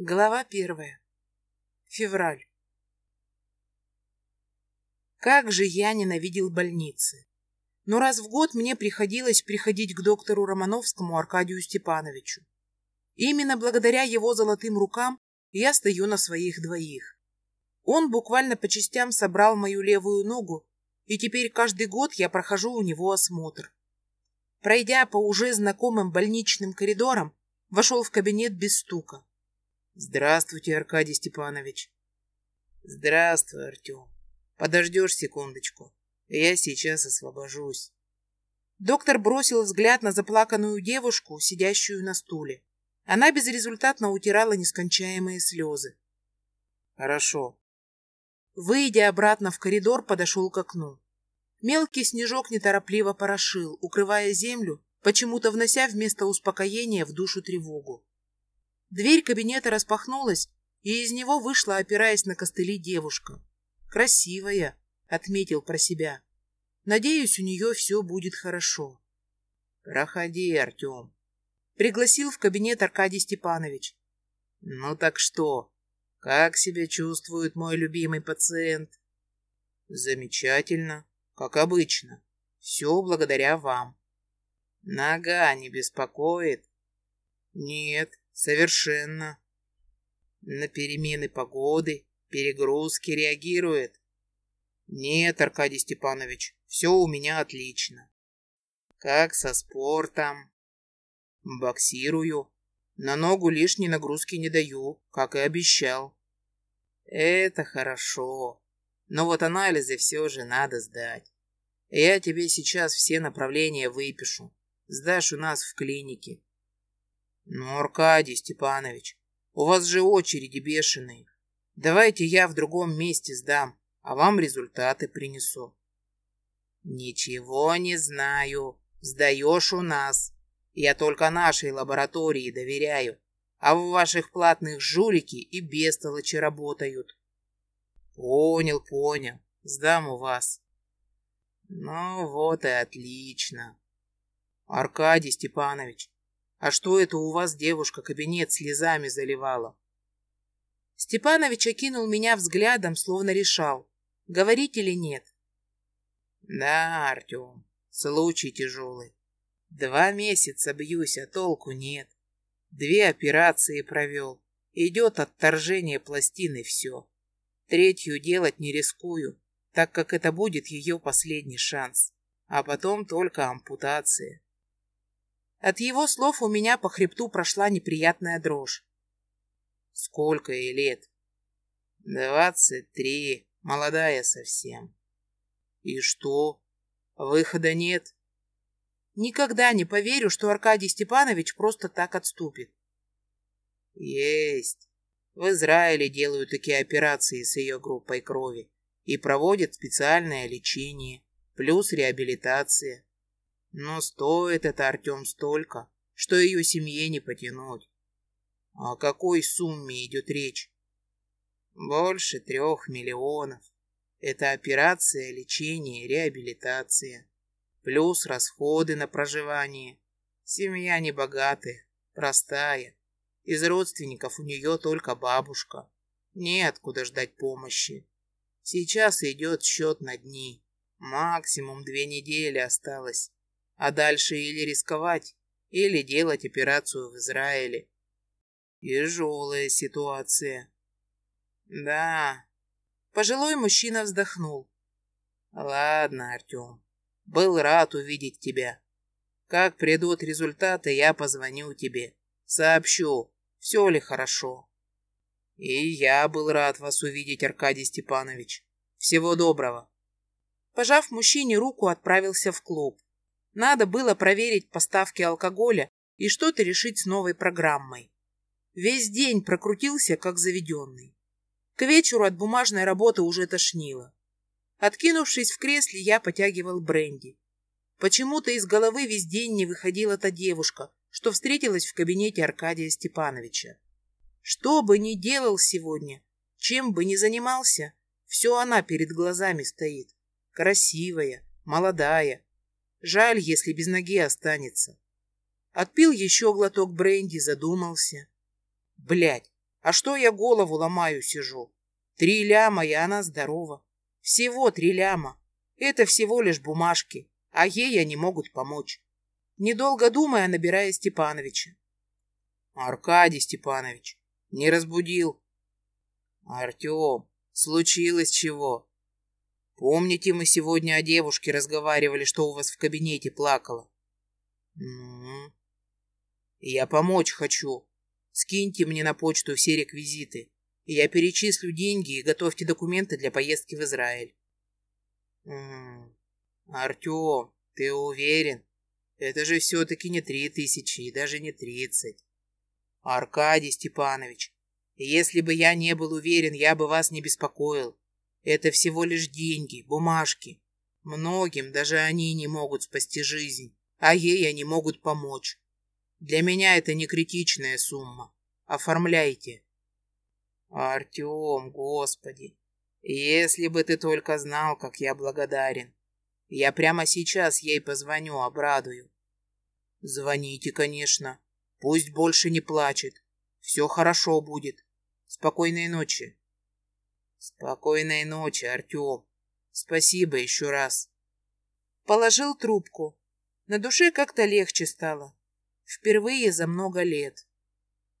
Глава первая. Февраль. Как же я ненавидел больницы. Но раз в год мне приходилось приходить к доктору Романовскому Аркадию Степановичу. Именно благодаря его золотым рукам я стою на своих двоих. Он буквально по частям собрал мою левую ногу, и теперь каждый год я прохожу у него осмотр. Пройдя по уже знакомым больничным коридорам, вошел в кабинет без стука. Здравствуйте, Аркадий Степанович. Здравствуй, Артем. Подождешь секундочку. Я сейчас освобожусь. Доктор бросил взгляд на заплаканную девушку, сидящую на стуле. Она безрезультатно утирала нескончаемые слезы. Хорошо. Выйдя обратно в коридор, подошел к окну. Мелкий снежок неторопливо порошил, укрывая землю, почему-то внося вместо успокоения в душу тревогу. Дверь кабинета распахнулась, и из него вышла, опираясь на костыли, девушка. «Красивая», — отметил про себя. «Надеюсь, у нее все будет хорошо». «Проходи, Артем», — пригласил в кабинет Аркадий Степанович. «Ну так что, как себя чувствует мой любимый пациент?» «Замечательно, как обычно. Все благодаря вам». «Нога не беспокоит?» «Нет, Совершенно. На перемены погоды, перегрузки реагирует. Нет, Аркадий Степанович, все у меня отлично. Как со спортом? Боксирую. На ногу лишней нагрузки не даю, как и обещал. Это хорошо. Но вот анализы все же надо сдать. Я тебе сейчас все направления выпишу. Сдашь у нас в клинике. Ну, Аркадий Степанович, у вас же очереди бешеные. Давайте я в другом месте сдам, а вам результаты принесу. Ничего не знаю. Сдаешь у нас. Я только нашей лаборатории доверяю, а в ваших платных жулики и бестолочи работают. Понял, понял. Сдам у вас. Ну вот и отлично. Аркадий Степанович, а что это у вас девушка кабинет слезами заливала? Степанович окинул меня взглядом, словно решал, говорить или нет. Да, Артем, случай тяжелый. Два месяца бьюсь, а толку нет. Две операции провел. Идет отторжение пластины все. Третью делать не рискую, так как это будет ее последний шанс. А потом только ампутация. От его слов у меня по хребту прошла неприятная дрожь. Сколько ей лет? Двадцать три, молодая совсем. И что? Выхода нет? Никогда не поверю, что Аркадий Степанович просто так отступит. Есть. В Израиле делают такие операции с ее группой крови и проводят специальное лечение, плюс реабилитация. Но стоит это, Артем, столько, что ее семье не потянуть. О какой сумме идет речь? Больше трех миллионов. Это операция, лечение, реабилитация. Плюс расходы на проживание. Семья небогатая, простая. Из родственников у нее только бабушка. Неоткуда ждать помощи. Сейчас идет счет на дни. Максимум две недели осталось. А дальше или рисковать, или делать операцию в Израиле. Тяжелая ситуация. Да. Пожилой мужчина вздохнул. Ладно, Артем. Был рад увидеть тебя. Как придут результаты, я позвоню тебе. Сообщу, все ли хорошо. И я был рад вас увидеть, Аркадий Степанович. Всего доброго. Пожав мужчине руку, отправился в клуб. Надо было проверить поставки алкоголя и что-то решить с новой программой. Весь день прокрутился, как заведенный. К вечеру от бумажной работы уже тошнило. Откинувшись в кресле, я потягивал бренди. Почему-то из головы весь день не выходила та девушка, что встретилась в кабинете Аркадия Степановича. Что бы ни делал сегодня, чем бы ни занимался, все она перед глазами стоит. Красивая, молодая, Жаль, если без ноги останется. Отпил еще глоток бренди, задумался. Блять, А что я голову ломаю сижу? Три ляма, и она здорова. Всего три ляма. Это всего лишь бумажки, а ей они могут помочь. Недолго думая, набирая Степановича. Аркадий Степанович, не разбудил. Артем, случилось чего? Помните, мы сегодня о девушке разговаривали, что у вас в кабинете плакала? Ну, я помочь хочу. Скиньте мне на почту все реквизиты, и я перечислю деньги и готовьте документы для поездки в Израиль. Артем, ты уверен? Это же все-таки не три тысячи и даже не тридцать. Аркадий Степанович, если бы я не был уверен, я бы вас не беспокоил. Это всего лишь деньги, бумажки. Многим даже они не могут спасти жизнь, а ей они могут помочь. Для меня это не критичная сумма. Оформляйте. Артем, господи, если бы ты только знал, как я благодарен. Я прямо сейчас ей позвоню, обрадую. Звоните, конечно. Пусть больше не плачет. Все хорошо будет. Спокойной ночи. Спокойной ночи, Артем. Спасибо еще раз. Положил трубку. На душе как-то легче стало. Впервые за много лет.